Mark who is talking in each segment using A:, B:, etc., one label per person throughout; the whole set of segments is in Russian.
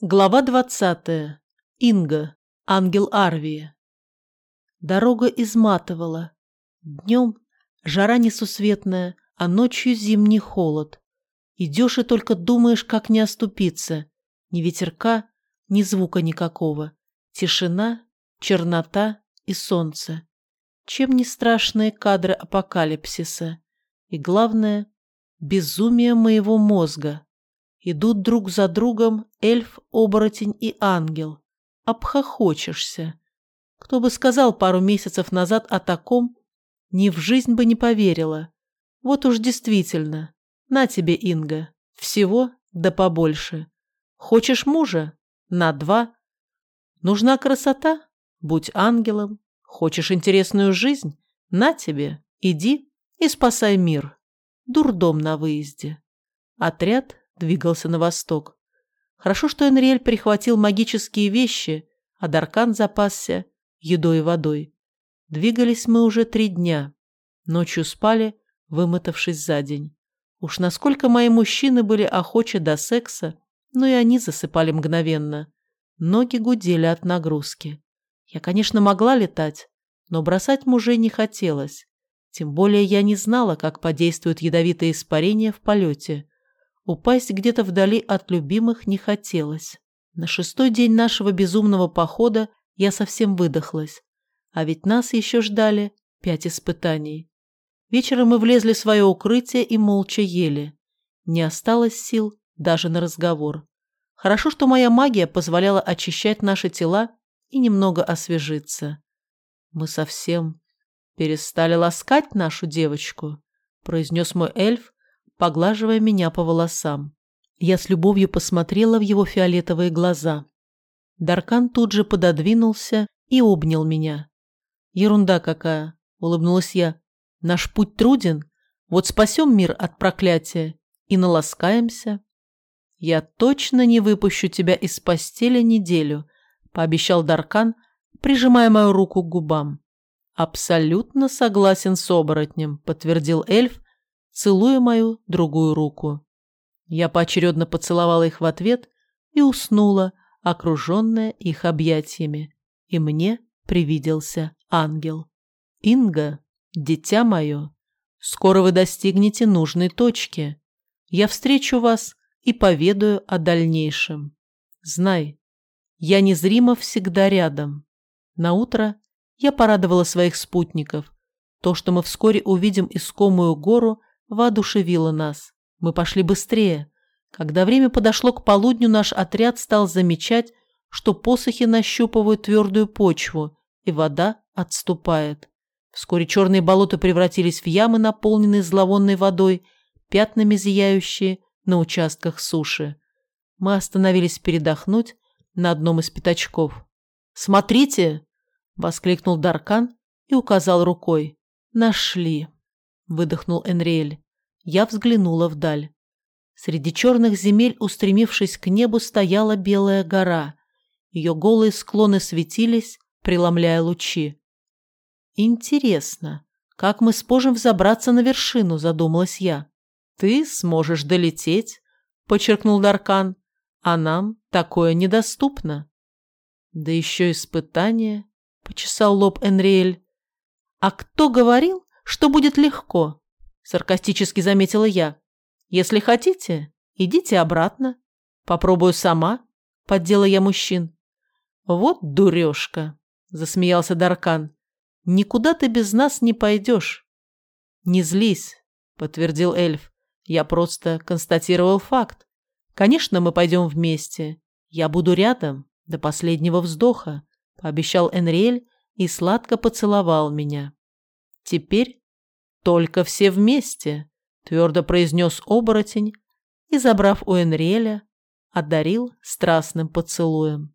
A: Глава двадцатая. Инга. Ангел Арвии. Дорога изматывала. Днем жара несусветная, а ночью зимний холод. Идешь и только думаешь, как не оступиться. Ни ветерка, ни звука никакого. Тишина, чернота и солнце. Чем не страшные кадры апокалипсиса? И главное, безумие моего мозга. Идут друг за другом эльф, оборотень и ангел. Обхохочешься. Кто бы сказал пару месяцев назад о таком, ни в жизнь бы не поверила. Вот уж действительно. На тебе, Инга. Всего да побольше. Хочешь мужа? На два. Нужна красота? Будь ангелом. Хочешь интересную жизнь? На тебе. Иди и спасай мир. Дурдом на выезде. Отряд двигался на восток. Хорошо, что Энриэль прихватил магические вещи, а Даркан запасся едой и водой. Двигались мы уже три дня. Ночью спали, вымотавшись за день. Уж насколько мои мужчины были охочи до секса, но и они засыпали мгновенно. Ноги гудели от нагрузки. Я, конечно, могла летать, но бросать мужей не хотелось. Тем более я не знала, как подействуют ядовитые испарения в полете. Упасть где-то вдали от любимых не хотелось. На шестой день нашего безумного похода я совсем выдохлась. А ведь нас еще ждали пять испытаний. Вечером мы влезли в свое укрытие и молча ели. Не осталось сил даже на разговор. Хорошо, что моя магия позволяла очищать наши тела и немного освежиться. Мы совсем перестали ласкать нашу девочку, произнес мой эльф, поглаживая меня по волосам. Я с любовью посмотрела в его фиолетовые глаза. Даркан тут же пододвинулся и обнял меня. «Ерунда какая!» — улыбнулась я. «Наш путь труден. Вот спасем мир от проклятия и наласкаемся». «Я точно не выпущу тебя из постели неделю», — пообещал Даркан, прижимая мою руку к губам. «Абсолютно согласен с оборотнем», — подтвердил эльф, целуя мою другую руку. Я поочередно поцеловала их в ответ и уснула, окруженная их объятиями. И мне привиделся ангел. «Инга, дитя мое, скоро вы достигнете нужной точки. Я встречу вас и поведаю о дальнейшем. Знай, я незримо всегда рядом». На утро я порадовала своих спутников. То, что мы вскоре увидим искомую гору, воодушевило нас. Мы пошли быстрее. Когда время подошло к полудню, наш отряд стал замечать, что посохи нащупывают твердую почву, и вода отступает. Вскоре черные болота превратились в ямы, наполненные зловонной водой, пятнами зияющие на участках суши. Мы остановились передохнуть на одном из пятачков. «Смотрите!» — воскликнул Даркан и указал рукой. «Нашли!» — выдохнул Энриэль. Я взглянула вдаль. Среди черных земель, устремившись к небу, стояла белая гора. Ее голые склоны светились, преломляя лучи. «Интересно, как мы сможем взобраться на вершину?» – задумалась я. «Ты сможешь долететь», – подчеркнул Даркан, – «а нам такое недоступно». «Да еще испытание», – почесал лоб Энриэль. «А кто говорил, что будет легко?» саркастически заметила я. Если хотите, идите обратно. Попробую сама, поддела я мужчин. Вот дурёшка, засмеялся Даркан. Никуда ты без нас не пойдешь. Не злись, подтвердил эльф. Я просто констатировал факт. Конечно, мы пойдем вместе. Я буду рядом до последнего вздоха, пообещал Энриэль и сладко поцеловал меня. Теперь «Только все вместе», – твердо произнес оборотень и, забрав у Энриэля, одарил страстным поцелуем.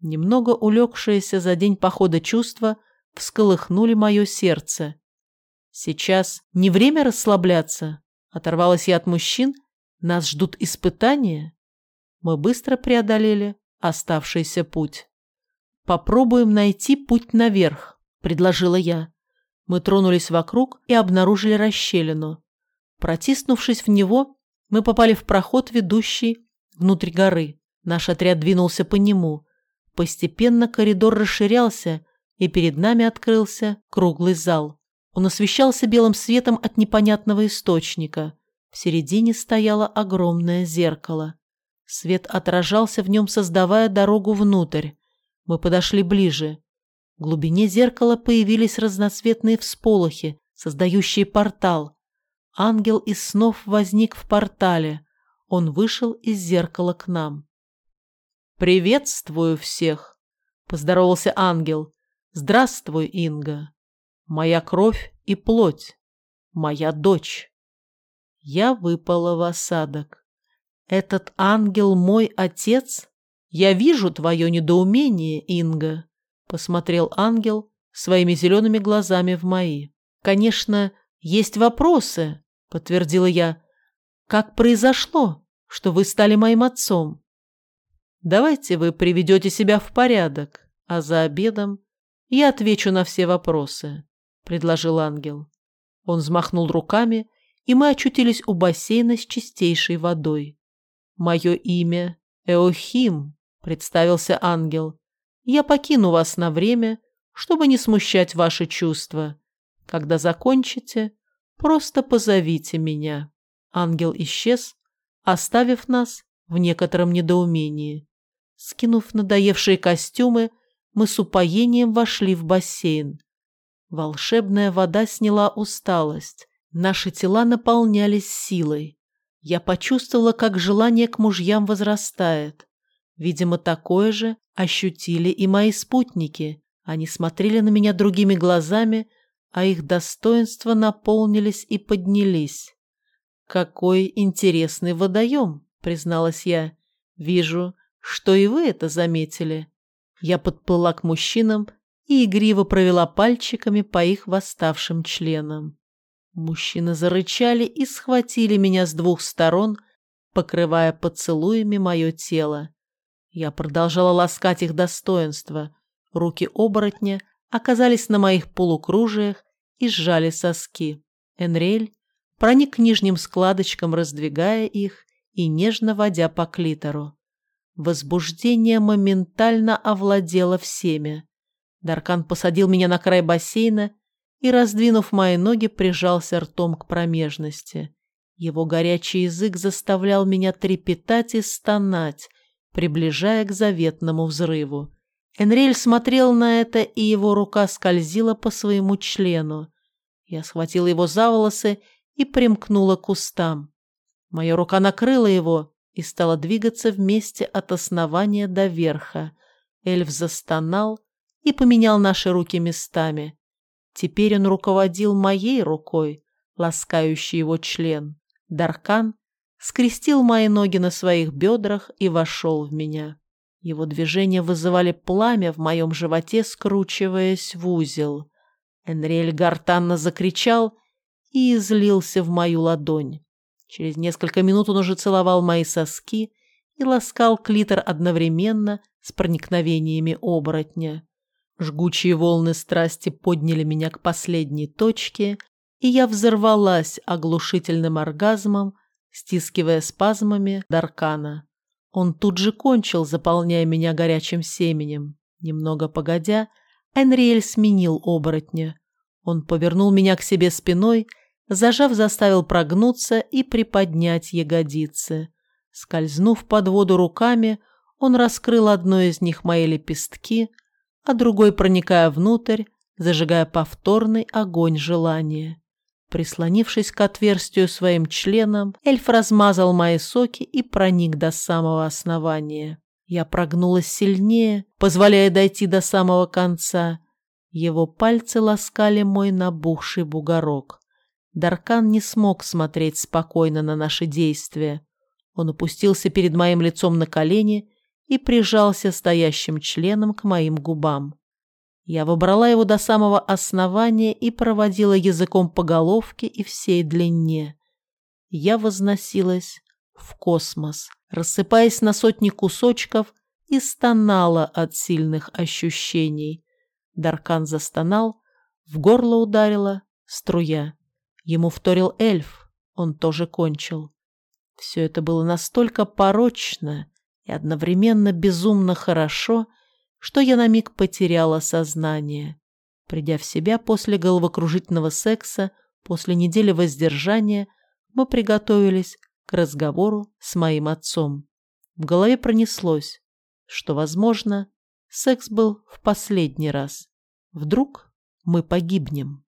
A: Немного улегшиеся за день похода чувства всколыхнули мое сердце. «Сейчас не время расслабляться», – оторвалась я от мужчин, – «нас ждут испытания». Мы быстро преодолели оставшийся путь. «Попробуем найти путь наверх», – предложила я. Мы тронулись вокруг и обнаружили расщелину. Протиснувшись в него, мы попали в проход, ведущий внутрь горы. Наш отряд двинулся по нему. Постепенно коридор расширялся, и перед нами открылся круглый зал. Он освещался белым светом от непонятного источника. В середине стояло огромное зеркало. Свет отражался в нем, создавая дорогу внутрь. Мы подошли ближе. В глубине зеркала появились разноцветные всполохи, создающие портал. Ангел из снов возник в портале. Он вышел из зеркала к нам. «Приветствую всех!» — поздоровался ангел. «Здравствуй, Инга! Моя кровь и плоть, моя дочь!» Я выпала в осадок. «Этот ангел мой отец? Я вижу твое недоумение, Инга!» — посмотрел ангел своими зелеными глазами в мои. «Конечно, есть вопросы», — подтвердила я. «Как произошло, что вы стали моим отцом?» Давайте вы приведете себя в порядок, а за обедом я отвечу на все вопросы», — предложил ангел. Он взмахнул руками, и мы очутились у бассейна с чистейшей водой. «Мое имя Эохим», — представился ангел. «Я покину вас на время, чтобы не смущать ваши чувства. Когда закончите, просто позовите меня». Ангел исчез, оставив нас в некотором недоумении. Скинув надоевшие костюмы, мы с упоением вошли в бассейн. Волшебная вода сняла усталость. Наши тела наполнялись силой. Я почувствовала, как желание к мужьям возрастает. Видимо, такое же ощутили и мои спутники. Они смотрели на меня другими глазами, а их достоинства наполнились и поднялись. «Какой интересный водоем!» — призналась я. «Вижу, что и вы это заметили. Я подплыла к мужчинам и игриво провела пальчиками по их восставшим членам. Мужчины зарычали и схватили меня с двух сторон, покрывая поцелуями мое тело. Я продолжала ласкать их достоинство. Руки оборотня оказались на моих полукружиях и сжали соски. Энрель проник к нижним складочкам, раздвигая их и нежно водя по клитору. Возбуждение моментально овладело всеми. Даркан посадил меня на край бассейна и, раздвинув мои ноги, прижался ртом к промежности. Его горячий язык заставлял меня трепетать и стонать, приближая к заветному взрыву. Энриль смотрел на это, и его рука скользила по своему члену. Я схватила его за волосы и примкнула к кустам. Моя рука накрыла его, и стала двигаться вместе от основания до верха. Эльф застонал и поменял наши руки местами. Теперь он руководил моей рукой, ласкающей его член. Даркан скрестил мои ноги на своих бедрах и вошел в меня. Его движения вызывали пламя в моем животе, скручиваясь в узел. Энриэль гортанно закричал и излился в мою ладонь. Через несколько минут он уже целовал мои соски и ласкал клитор одновременно с проникновениями оборотня. Жгучие волны страсти подняли меня к последней точке, и я взорвалась оглушительным оргазмом, стискивая спазмами Даркана. Он тут же кончил, заполняя меня горячим семенем. Немного погодя, Энриэль сменил оборотня. Он повернул меня к себе спиной Зажав, заставил прогнуться и приподнять ягодицы. Скользнув под воду руками, он раскрыл одной из них мои лепестки, а другой, проникая внутрь, зажигая повторный огонь желания. Прислонившись к отверстию своим членом, эльф размазал мои соки и проник до самого основания. Я прогнулась сильнее, позволяя дойти до самого конца. Его пальцы ласкали мой набухший бугорок. Даркан не смог смотреть спокойно на наши действия. Он опустился перед моим лицом на колени и прижался стоящим членом к моим губам. Я выбрала его до самого основания и проводила языком по головке и всей длине. Я возносилась в космос, рассыпаясь на сотни кусочков и стонала от сильных ощущений. Даркан застонал, в горло ударила струя. Ему вторил эльф, он тоже кончил. Все это было настолько порочно и одновременно безумно хорошо, что я на миг потеряла сознание. Придя в себя после головокружительного секса, после недели воздержания, мы приготовились к разговору с моим отцом. В голове пронеслось, что, возможно, секс был в последний раз. Вдруг мы погибнем.